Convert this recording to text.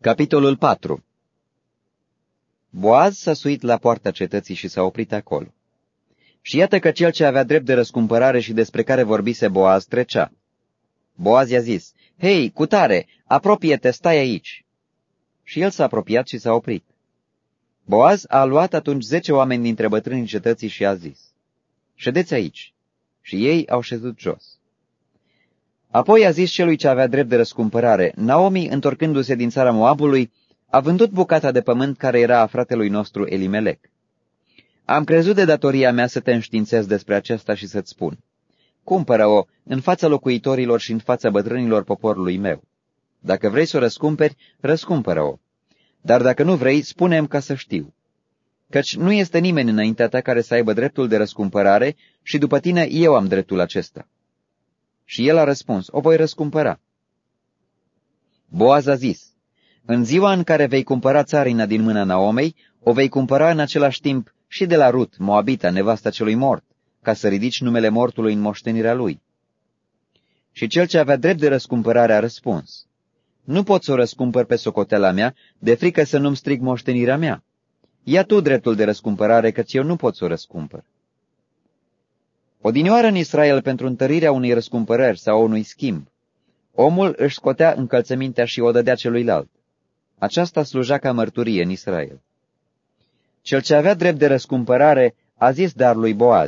Capitolul 4 Boaz s-a suit la poarta cetății și s-a oprit acolo. Și iată că cel ce avea drept de răscumpărare și despre care vorbise Boaz trecea. Boaz i-a zis, Hei, cutare, apropie-te, stai aici. Și el s-a apropiat și s-a oprit. Boaz a luat atunci zece oameni dintre bătrânii cetății și a zis, Ședeți aici. Și ei au șezut jos. Apoi a zis celui ce avea drept de răscumpărare, Naomi, întorcându-se din țara Moabului, a vândut bucata de pământ care era a fratelui nostru Elimelec. Am crezut de datoria mea să te înștiințez despre aceasta și să-ți spun. Cumpără-o în fața locuitorilor și în fața bătrânilor poporului meu. Dacă vrei să o răscumperi, răscumpără-o. Dar dacă nu vrei, spune ca să știu. Căci nu este nimeni înaintea ta care să aibă dreptul de răscumpărare și după tine eu am dreptul acesta. Și el a răspuns, o voi răscumpăra. Boaz a zis, în ziua în care vei cumpăra țarina din mâna Naomei, o vei cumpăra în același timp și de la Rut, Moabita, nevasta celui mort, ca să ridici numele mortului în moștenirea lui. Și cel ce avea drept de răscumpărare a răspuns, Nu pot să o răscumpăr pe socoteala mea, de frică să nu-mi strig moștenirea mea. Ia tu dreptul de răscumpărare, căci eu nu pot să o răscumpăr. Odinioară în Israel pentru întărirea unei răscumpărări sau unui schimb, omul își scotea încălțămintea și o dădea celuilalt. Aceasta sluja ca mărturie în Israel. Cel ce avea drept de răscumpărare a zis dar lui Boaz,